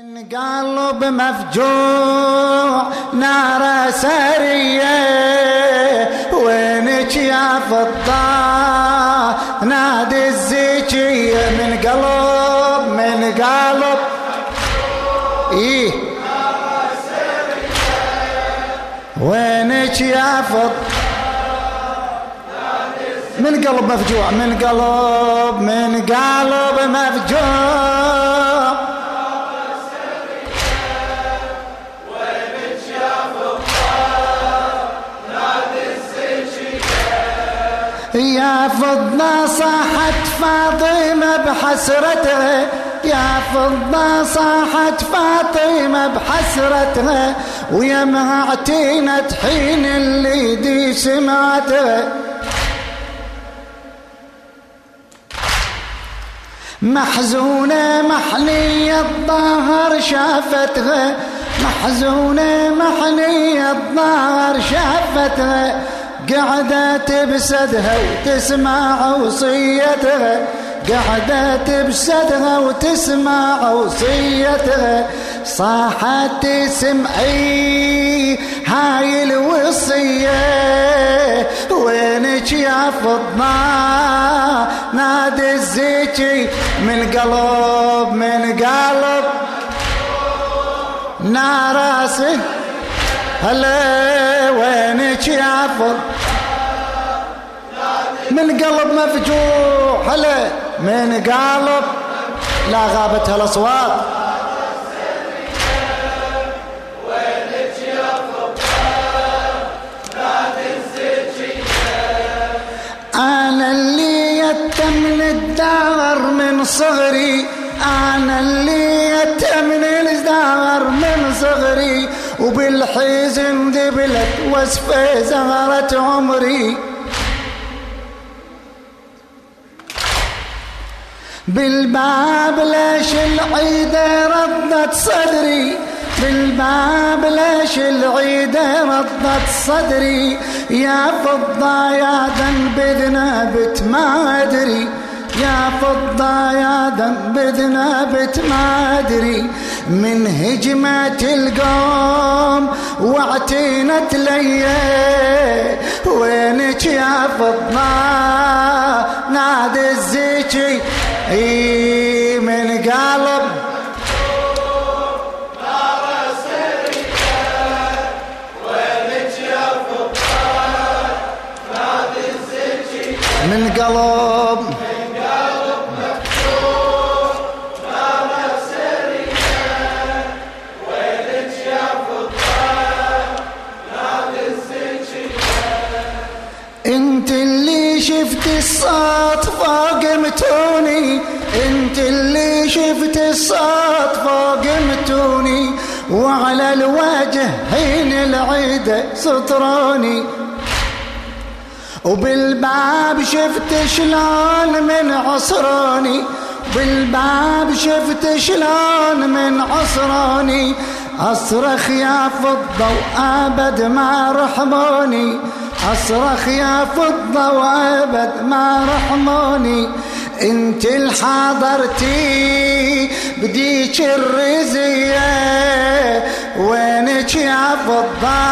من قلب مفجوع نار سرية. وينك يا فضة نادي الزكية. من قلب من قلب. إيه. وينك يا فضة من قلب مفجوع من قلب من قلب. فضة صاحت فاطمة بحسرتها يا فضة صاحت فاطمة بحسرتها ويا معتينة حين اللي دي سمعتها محزونة محنية الظهر شافتها. محزونة محنية الظهر شافتها. قعدت بسدها وتسمع وصيتها. قعدت بسدها وتسمع وصيتها. صاحت تسمعي هاي الوصية. وينك يا فضنا نادي الزيتي من قلب من قلب. ناراسه هلا وينك يا فض من قلب مفجوع هلا. من قلب لا غابت هالاصوات أنا اللي يتمن الدار من صغري أنا اللي يتمن الدار من صغري. وبالحزن ذبلت وصفة زهرة عمري. بالباب ليش العيدة ردت صدري؟ بالباب ليش العيدة ردت صدري؟ يا فضة يا ذنب ذنبت ما أدري. يا فضة يا ذنب ذنبت ما أدري من هجمة القوم واعتنت لي. وينك يا فضة؟ نادي الزكي إي من قلب. من قلب. الصوت فوق متوني. انت اللي شفت الصوت فوق متوني. وعلى الوجه حين العيدة سطروني وبالباب شفت شلون من عصروني بالباب شفت شلون من عصروني أصرخ يا فضة وأبد ما رحموني أصرخ يا فضة وأبد ما رحموني. انت الحاضرتي بديك الرزية وينك يا فضات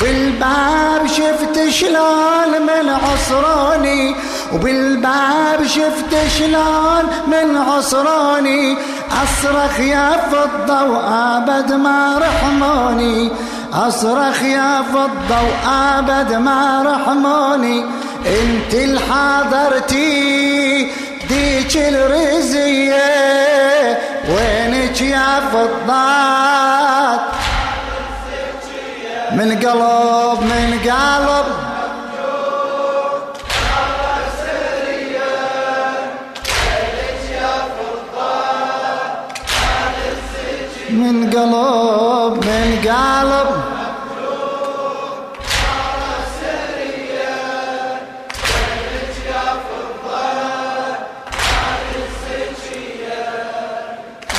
بالباب شفت شلون من عصروني وبالباب شفت شلون من عصروني أصرخ يا فضة وأبد ما رحموني أصرخ يا فضة وأبد ما رحموني أنت الحاضرتي ديك الرزية. وينك يا فضات من قلب من قلب. من قلب من قلب.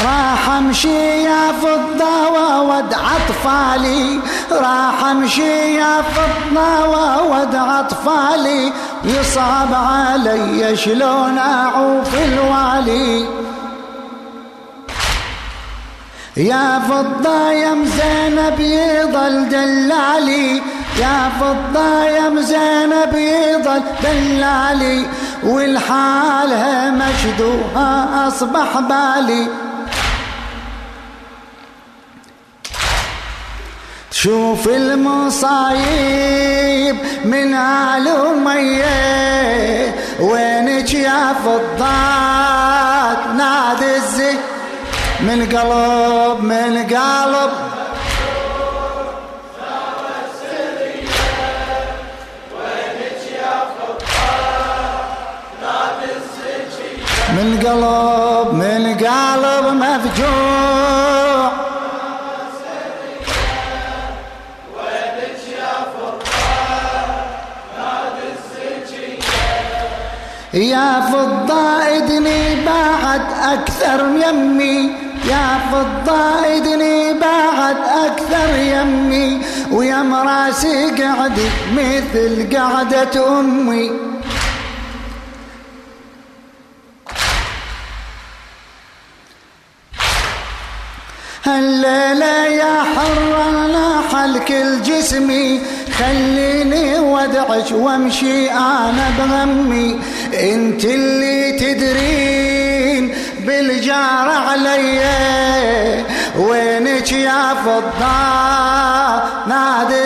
راح امشي يا فضة وودع اطفالي راح امشي يا فضة وودع اطفالي يصعب علي شلون أعوف الوالي. يا فضة يا مزينب يضل دلالي يا فضة يا مزينب يضل دلالي والحالها مشدوها أصبح بالي. شوف المصايب من آل أمية وينك يا فضات نادي الزي من قلب من قلب. من قلب من يا فضة إدني بعد أكثر يمي. يا فضة إدني بعد أكثر يمي. ويا مراسي قعدي مثل قعدة أمي. هالليلة يا حر لاح كل جسمي خليني وادعش وامشي أنا بغمي. انت اللي تدرين بالجار علي. وينك يا فضة نادي